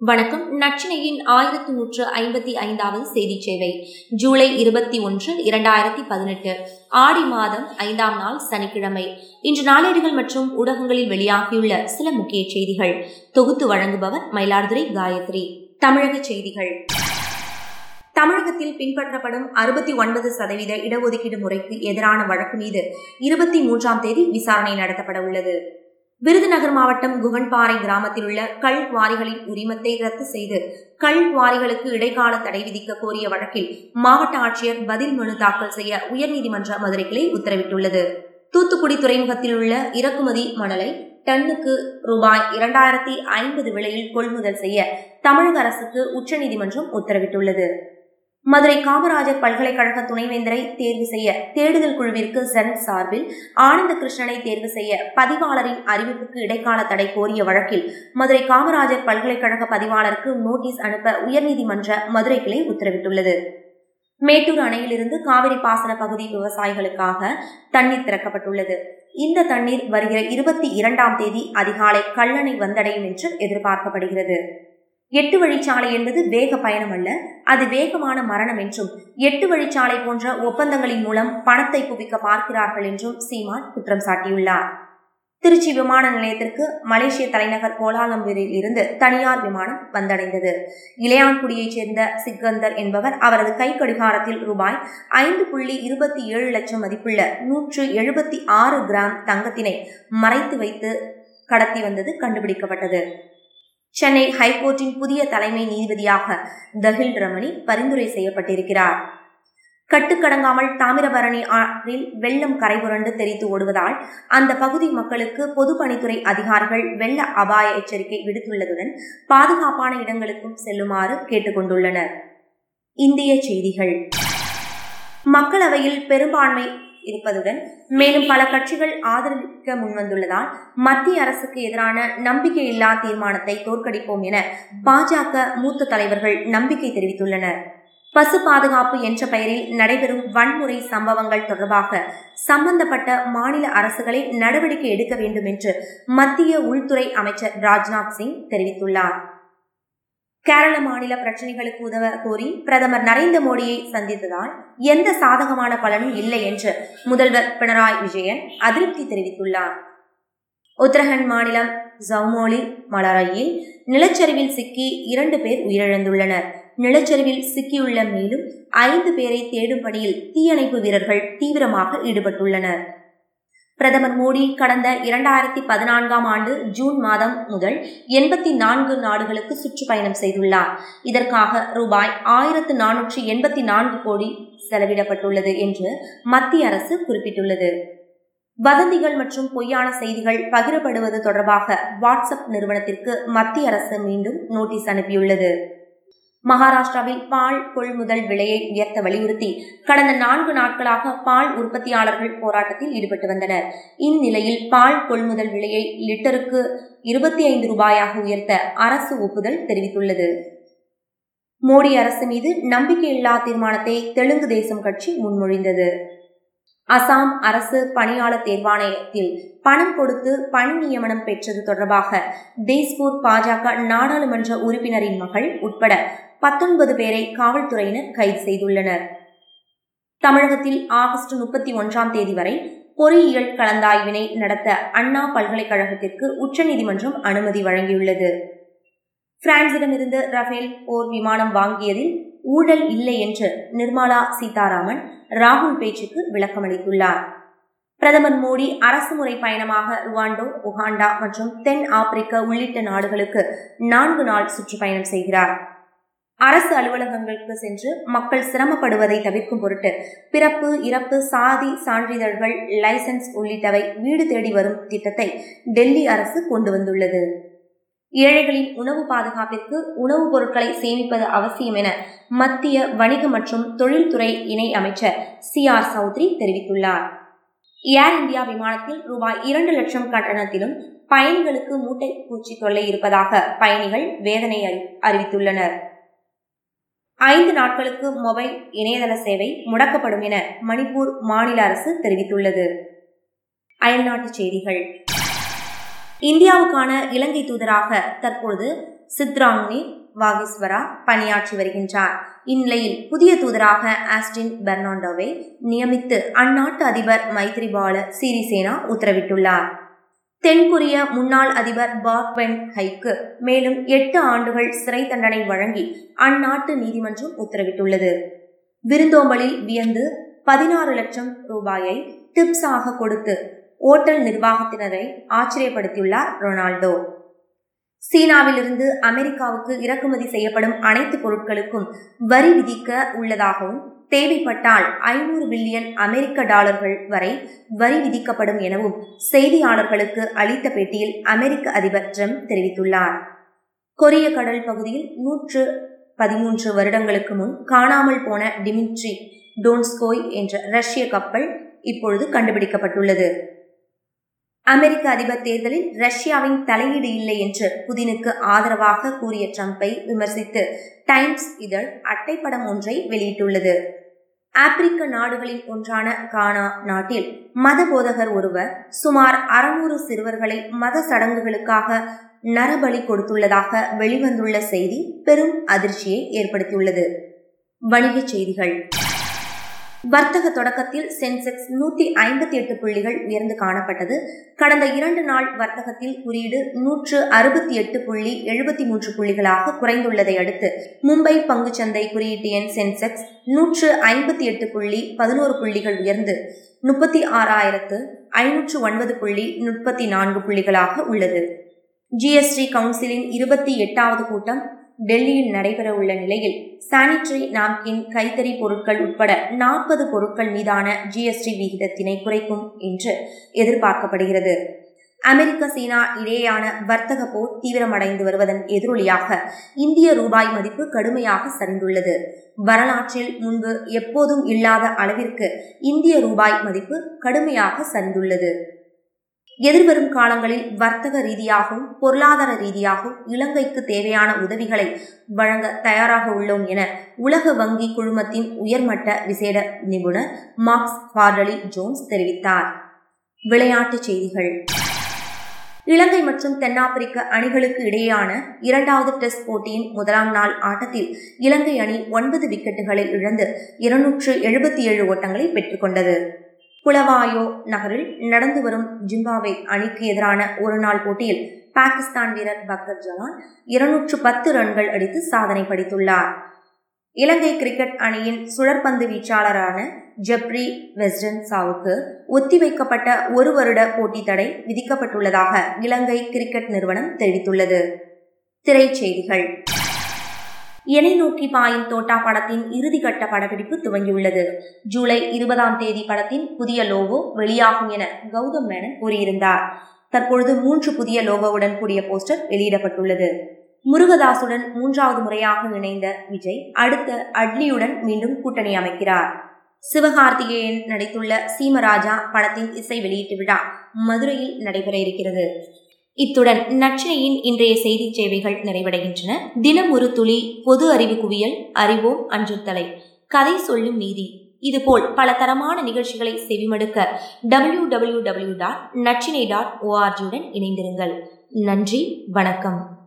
வணக்கம். நச்சினையின் ஆயிரத்தி நூற்று ஐம்பத்தி ஐந்தாவது செய்தி சேவை. ஜூலை இருபத்தி ஒன்று இரண்டாயிரத்தி பதினெட்டு. ஆடி மாதம் ஐந்தாம் நாள் சனிக்கிழமை. இன்று நாளேடுகள் மற்றும் ஊடகங்களில் வெளியாகியுள்ள சில முக்கிய செய்திகள். தொகுத்து வழங்குபவர் மயிலாடுதுறை காயத்ரி. தமிழக செய்திகள். தமிழகத்தில் பின்பற்றப்படும் அறுபத்தி ஒன்பது சதவீத இடஒதுக்கீடு முறைக்கு எதிரான வழக்கு மீது இருபத்தி மூன்றாம் தேதி விசாரணை நடத்தப்பட உள்ளது. விருதுநகர் மாவட்டம் குகன்பாறை கிராமத்தில் உள்ள கல் குவாரிகளின் உரிமத்தை ரத்து செய்து கல் குவாரிகளுக்கு இடைக்கால தடை விதிக்க கோரிய வழக்கில் மாவட்ட ஆட்சியர் பதில் மனு தாக்கல் செய்ய உயர்நீதிமன்ற மதுரை கிளை உத்தரவிட்டுள்ளது. தூத்துக்குடி துறைமுகத்தில் உள்ள இறக்குமதி மணலை டன்னுக்கு ரூபாய் இரண்டாயிரத்தி ஐம்பது விலையில் கொள்முதல் செய்ய தமிழக அரசுக்கு உச்சநீதிமன்றம் உத்தரவிட்டுள்ளது. மதுரை காமராஜர் பல்கலைக்கழக துணைவேந்தரை தேர்வு செய்ய தேடுதல் குழுவிற்கு செனட் சார்பில் ஆனந்த கிருஷ்ணனை தேர்வு செய்ய பதிவாளரின் அறிவிப்புக்கு இடைக்கால தடை கோரிய வழக்கில் மதுரை காமராஜர் பல்கலைக்கழக பதிவாளருக்கு நோட்டீஸ் அனுப்ப உயர்நீதிமன்ற மதுரை கிளை உத்தரவிட்டுள்ளது. மேட்டூர் அணையிலிருந்து காவிரி பாசன பகுதி விவசாயிகளுக்காக தண்ணீர் திறக்கப்பட்டுள்ளது. இந்த தண்ணீர் வருகிற இருபத்தி இரண்டாம் தேதி அதிகாலை கல்லணை வந்தடையும் என்று எதிர்பார்க்கப்படுகிறது. எட்டு வழிச்சாலை என்பது வேக பயணம் அல்ல அது வேகமான மரணம் என்றும் எட்டு வழிச்சாலை போன்ற ஒப்பந்தங்களின் மூலம் பணத்தை குவிக்க பார்க்கிறார்கள் என்றும் சீமான் குற்றம் சாட்டியுள்ளார். திருச்சி விமான நிலையத்திற்கு மலேசிய தலைநகர் கோலாலம்பூரில் இருந்து தனியார் விமானம் வந்தடைந்தது. இளையான்குடியைச் சேர்ந்த சிக்கந்தர் என்பவர் அவரது கை கடிகாரத்தில் ரூபாய் ஐந்து புள்ளி இருபத்தி ஏழு லட்சம் மதிப்புள்ள நூற்று எழுபத்தி ஆறு கிராம் தங்கத்தினை மறைத்து வைத்து கடத்தி வந்தது கண்டுபிடிக்கப்பட்டது. சென்னை ஹைகோர்ட்டின் புதிய தலைமை நீதிபதியாக தஹில் ரமணி பரிந்துரை செய்யப்பட்டிருக்கிறார். கட்டுக்கடங்காமல் தாமிரபரணி ஆற்றில் வெள்ளம் கரைபுரண்டு தெரித்து ஓடுவதால் அந்த பகுதி மக்களுக்கு பொதுப்பணித்துறை அதிகாரிகள் வெள்ள அபாய எச்சரிக்கை விடுத்துள்ளதுடன் பாதுகாப்பான இடங்களுக்கும் செல்லுமாறு கேட்டுக்கொண்டுள்ளனர். இந்திய செய்திகள். மக்களவையில் பெரும்பான்மை இருப்பதுடன் மேலும் பல கட்சிகள் ஆதரிக்க முன்வந்துள்ளதால் மத்திய அரசுக்கு எதிரான நம்பிக்கையில்லா தீர்மானத்தை தோற்கடிப்போம் என பாஜக மூத்த தலைவர்கள் நம்பிக்கை தெரிவித்துள்ளனர். பசு பாதுகாப்பு என்ற பெயரில் நடைபெறும் வன்முறை சம்பவங்கள் தொடர்பாக சம்பந்தப்பட்ட மாநில அரசுகளை நடவடிக்கை எடுக்க வேண்டும் என்று மத்திய உள்துறை அமைச்சர் ராஜ்நாத் சிங் தெரிவித்துள்ளார். கேரள மாநில பிரச்சினைகளுக்கு உதவ கோரி பிரதமர் நரேந்திர மோடியை சந்தித்ததால் எந்த சாதகமான பலனும் இல்லை என்று முதல்வர் பினராயி விஜயன் அதிருப்தி தெரிவித்துள்ளார். உத்தரகண்ட் மாநிலம் ஜவுமோலி மலரையில் நிலச்சரிவில் சிக்கி இரண்டு பேர் உயிரிழந்துள்ளனர். நிலச்சரிவில் சிக்கியுள்ள மேலும் ஐந்து பேரை தேடும் பணியில் தீயணைப்பு வீரர்கள் தீவிரமாக ஈடுபட்டுள்ளனர். பிரதமர் மோடி கடந்த இரண்டாயிரத்தி பதினான்காம் ஆண்டு ஜூன் மாதம் முதல் எண்பத்தி நான்கு நாடுகளுக்கு சுற்றுப்பயணம் செய்துள்ளார். இதற்காக ரூபாய் ஆயிரத்து நானூற்றி எண்பத்தி நான்கு கோடி செலவிடப்பட்டுள்ளது என்று மத்திய அரசு குறிப்பிட்டுள்ளது. வதந்திகள் மற்றும் பொய்யான செய்திகள் பகிரப்படுவது தொடர்பாக வாட்ஸ்அப் நிறுவனத்திற்கு மத்திய அரசு மீண்டும் நோட்டீஸ் அனுப்பியுள்ளது. மகாராஷ்டிராவில் பால் கொள்முதல் விலையை உயர்த்த வலியுறுத்தி கடந்த நான்கு நாட்களாக பால் உற்பத்தியாளர்கள் போராட்டத்தில் ஈடுபட்டு வந்தனர். இந்நிலையில் பால் கொள்முதல் விலையை லிட்டருக்கு இருபத்தி ஐந்து ரூபாயாக உயர்த்த அரசு ஒப்புதல் தெரிவித்துள்ளது. மோடி அரசு மீது நம்பிக்கையில்லா தீர்மானத்தை தெலுங்கு தேசம் கட்சி முன்மொழிந்தது. அசாம் அரசு பணியாளர் தேர்வாணையத்தில் பணம் கொடுத்து பணி நியமனம் பெற்றது தொடர்பாக தேஸ்பூர் பாஜக நாடாளுமன்ற உறுப்பினரின் மகள் உட்பட பத்தொன்பது பேரை காவல்துறையினர் கைது செய்துள்ளனர். தமிழகத்தில் ஆகஸ்ட் முப்பத்தி ஒன்றாம் தேதி வரை பொறியியல் கலந்தாய்வினை நடத்த அண்ணா பல்கலைக்கழகத்திற்கு உச்சநீதிமன்றம் அனுமதி வழங்கியுள்ளது. பிரான்சிடமிருந்து ரஃபேல் போர் விமானம் வாங்கியதில் ஊழல் இல்லை என்று நிர்மலா சீதாராமன் ராகுல் பேச்சுக்கு விளக்கமளித்துள்ளார் பிரதமர் மோடி அரசுமுறை பயணமாக ருவாண்டோ உகாண்டா மற்றும் தென் ஆப்பிரிக்கா உள்ளிட்ட நாடுகளுக்கு நான்கு நாள் சுற்றுப்பயணம் செய்கிறார். அரசு அலுவலகங்களுக்கு சென்று மக்கள் சிரமப்படுவதை தவிர்க்கும் பொருட்டு பிறப்பு இறப்பு சாதி சான்றிதழ்கள் லைசன்ஸ் உள்ளிட்டவை வீடு தேடி வரும் திட்டத்தை டெல்லி அரசு கொண்டு வந்துள்ளது. ஏழைகளின் உணவு பாதுகாப்பிற்கு உணவுப் பொருட்களை சேமிப்பது அவசியம் என மத்திய வணிக மற்றும் தொழில்துறை இணை அமைச்சர் சி ஆர் சௌத்ரி தெரிவித்துள்ளார். ஏர் இந்தியா விமானத்தில் ரூபாய் இரண்டு லட்சம் கட்டணத்திலும் பயணிகளுக்கு மூட்டை பூச்சி தொல்லை இருப்பதாக பயணிகள் வேதனை அறிவித்துள்ளனர். ஐந்து நாட்களுக்கு மொபைல் இணையதள சேவை முடக்கப்படும் என மணிப்பூர் மாநில அரசு தெரிவித்துள்ளது. அயல்நாட்டுச் செய்திகள். இந்தியாவுக்கான இலங்கை தூதராக தற்பொழுது சித்ராங்னி வாகீஸ்வரா பணியாற்றி வருகின்றார். இந்நிலையில் புதிய தூதராக ஆஸ்டின் பெர்னாண்டோவை நியமித்து அந்நாட்டு அதிபர் மைத்ரிபால சிறிசேனா உத்தரவிட்டுள்ளார். தென்கொரிய முன்னாள் அதிபர் பாக் வென் ஹைக்கு மேலும் எட்டு ஆண்டுகள் சிறை தண்டனை வழங்கி அந்நாட்டு நீதிமன்றம் உத்தரவிட்டுள்ளது. விருந்தோம்பலில் வியந்து பதினாறு லட்சம் ரூபாயை டிப்ஸாக கொடுத்து ஓட்டல் நிர்வாகத்தினரை ஆச்சரியப்படுத்தியுள்ளார் ரொனால்டோ. சீனாவிலிருந்து அமெரிக்காவுக்கு இறக்குமதி செய்யப்படும் அனைத்து பொருட்களுக்கும் வரி விதிக்க உள்ளதாகவும் தேவைப்பட்டால் ஐநூறு பில்லியன் அமெரிக்க டாலர்கள் வரை வரி விதிக்கப்படும் எனவும் செய்தியாளர்களுக்கு அளித்த பேட்டியில் அமெரிக்க அதிபர் ட்ரம்ப் தெரிவித்துள்ளார். கொரிய கடல் பகுதியில் நூற்று பதிமூன்று வருடங்களுக்கு முன் காணாமல் போன டிமிட்ரி டோன்ஸ்கோய் என்ற ரஷ்ய கப்பல் இப்பொழுது கண்டுபிடிக்கப்பட்டுள்ளது. அமெரிக்க அதிபர் தேர்தலில் ரஷ்யாவின் தலையீடு இல்லை என்று புதினுக்கு ஆதரவாக கூறிய ட்ரம்பை விமர்சித்து டைம்ஸ் இதழ் அட்டைப்படம் ஒன்றை வெளியிட்டுள்ளது. ஆப்பிரிக்க நாடுகளில் ஒன்றான கானா நாட்டில் மத போதகர் ஒருவர் சுமார் அறுநூறு சிறுவர்களை மத சடங்குகளுக்காக நரபலி கொடுத்துள்ளதாக வெளிவந்துள்ள செய்தி பெரும் அதிர்ச்சியை ஏற்படுத்தியுள்ளது. வணிகச் செய்திகள். வர்த்தக தொடக்கத்தில் சென்செக்ஸ் நூத்தி ஐம்பத்தி எட்டு புள்ளிகள் உயர்ந்து காணப்பட்டது. கடந்த இரண்டு நாள் வர்த்தகத்தில் குறியீடு நூற்று அறுபத்தி எட்டு புள்ளி எழுபத்தி மூன்று புள்ளிகளாக குறைந்துள்ளதை அடுத்து மும்பை பங்குச்சந்தை குறியீட்டு எண் சென்செக்ஸ் நூற்று ஐம்பத்தி எட்டு புள்ளி பதினோரு புள்ளிகள் உயர்ந்து முப்பத்தி ஆறாயிரத்து ஐநூற்று ஒன்பது புள்ளி முப்பத்தி நான்கு புள்ளிகளாக உள்ளது. ஜிஎஸ்டி கவுன்சிலின் இருபத்தி எட்டாவது கூட்டம் டெல்லியில் நடைபெற உள்ள நிலையில் சானிட்டரி நாப்கின் கைத்தறி பொருட்கள் உட்பட நாற்பது பொருட்கள் மீதான ஜிஎஸ்டி விகிதத்தினை குறைக்கும் என்று எதிர்பார்க்கப்படுகிறது. அமெரிக்க சீனா இடையேயான வர்த்தக போர் தீவிரமடைந்து வருவதன் எதிரொலியாக இந்திய ரூபாய் மதிப்பு கடுமையாக சரிந்துள்ளது. வரலாற்றில் முன்பு எப்போதும் இல்லாத அளவிற்கு இந்திய ரூபாய் மதிப்பு கடுமையாக சரிந்துள்ளது. எதிர்வரும் காலங்களில் வர்த்தக ரீதியாகவும் பொருளாதார ரீதியாகவும் இலங்கைக்கு தேவையான உதவிகளை வழங்க தயாராக உள்ளோம் என உலக வங்கி குழுமத்தின் உயர்மட்ட விசேட நிபுணர் மார்க்ஸ் பார்டலி ஜோன்ஸ் தெரிவித்தார். விளையாட்டுச் செய்திகள். இலங்கை மற்றும் தென்னாப்பிரிக்க அணிகளுக்கு இடையேயான இரண்டாவது டெஸ்ட் போட்டியின் முதலாம் நாள் ஆட்டத்தில் இலங்கை அணி ஒன்பது விக்கெட்டுகளை இழந்து இருநூற்று எழுபத்தி ஏழு ஓட்டங்களை பெற்றுக்கொண்டது புலவாயோ நகரில் நடந்து வரும் ஜிம்பாவே அணிக்கு எதிரான ஒருநாள் போட்டியில் பாகிஸ்தான் வீரர் பக்தர் ஜவான் இருநூற்று பத்து ரன்கள் அடித்து சாதனை படைத்துள்ளார். இலங்கை கிரிக்கெட் அணியின் சுழற்பந்து வீச்சாளரான ஜெப்ரி வெஸ்டன் சாவுக்கு ஒத்திவைக்கப்பட்ட ஒரு வருட போட்டி தடை விதிக்கப்பட்டுள்ளதாக இலங்கை கிரிக்கெட் நிறுவனம் தெரிவித்துள்ளது. திரைச்செய்திகள். எனை நோக்கி பாயும் தோட்டா படத்தின் இறுதிக்கட்ட படப்பிடிப்பு துவங்கியுள்ளது. ஜூலை இருபதாம் தேதி படத்தின் புதிய லோகோ வெளியாகும் என கௌதம் மேனன் கூறியிருந்தார். தற்பொழுது மூன்று புதிய லோகோவுடன் கூடிய போஸ்டர் வெளியிடப்பட்டுள்ளது. முருகதாசுடன் மூன்றாவது முறையாக இணைந்த விஜய் அடுத்த அட்லியுடன் மீண்டும் கூட்டணி அமைக்கிறார். சிவகார்த்திகேயன் நடித்துள்ள சீமராஜா படத்தின் இசை வெளியீட்டு விழா மதுரையில் நடைபெற இருக்கிறது. இத்துடன் நச்சினையின் இன்றைய செய்தி சேவைகள் நிறைவடைகின்றன. தினம் ஒரு துளி பொது அறிவு குவியல் அறிவோம் அஞ்சுத்தலை. கதை சொல்லும் நீதி. இதுபோல் பல தரமான நிகழ்ச்சிகளை செவிமடுக்க டபிள்யூ டபிள்யூ டபிள்யூ டாட் நச்சினை டாட் ஓஆர்ஜியுடன் இணைந்திருங்கள். நன்றி வணக்கம்.